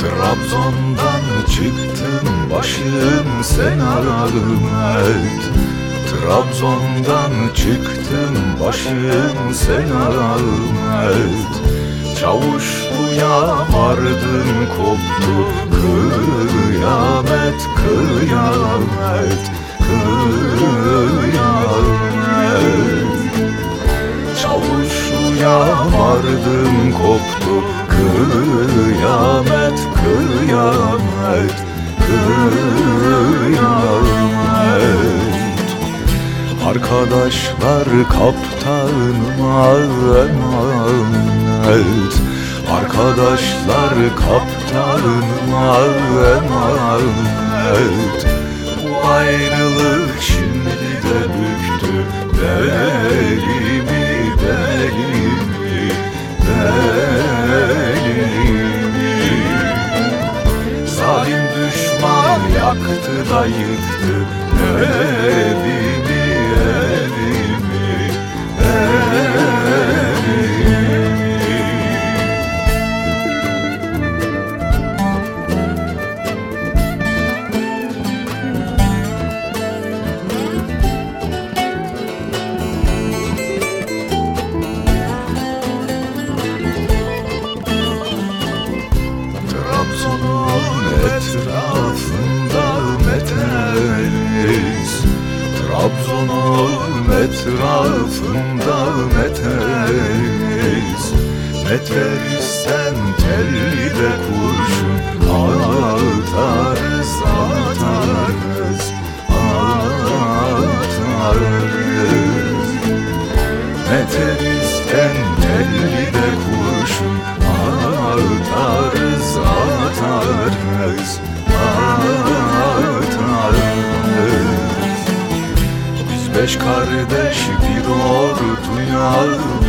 Trabzon'dan çıktım başım sen aramet Trabzon'dan çıktım başım sen aramet Çavuşluya vardım koptu kıyamet kıyamet kıyamet. Çavuşluya vardım koptu kıyamet kıyamet kıyamet. Arkadaşlar kaptanıma emanet Arkadaşlar kaptanıma emanet Bu ayrılık şimdi de büktü belimi yaktı etrafında meteriz Meterizden telli de kurşun atarız atarız atarız. Meterizden telli de kurşun atarız atarız atarız beş kardeş bir orduya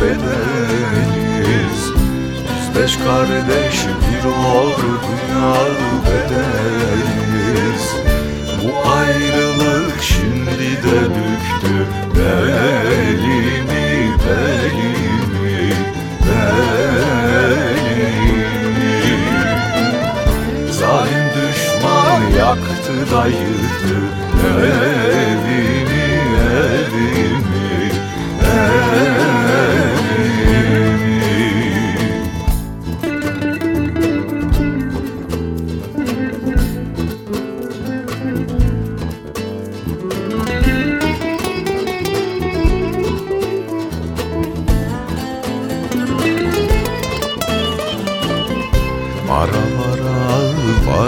bedeliz Biz beş kardeş bir orduya bedeliz Bu ayrılık şimdi de büktü belimi belimi belimi. Zalim düşman yaktı da yıktı evimi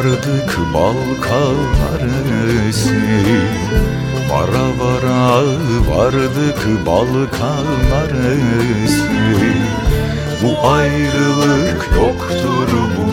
vardık Balkanlar arası Vara vara vardık Balkanlar arası Bu ayrılık yoktur bunun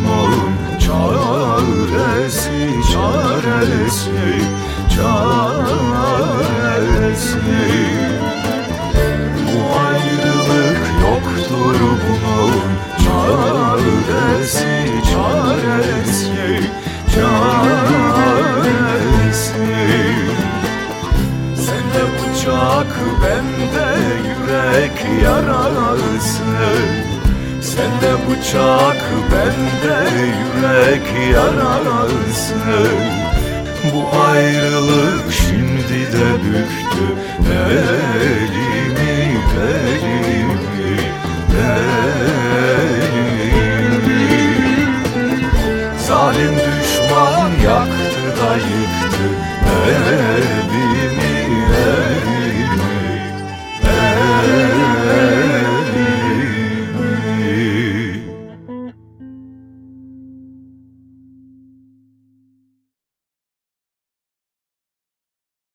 bıçak, bende yürek yarası. Sende bıçak, bende yürek yarası. Bu ayrılık şimdi de büktü elimi, elimi, elimi. Zalim düşman yaktı da yıktı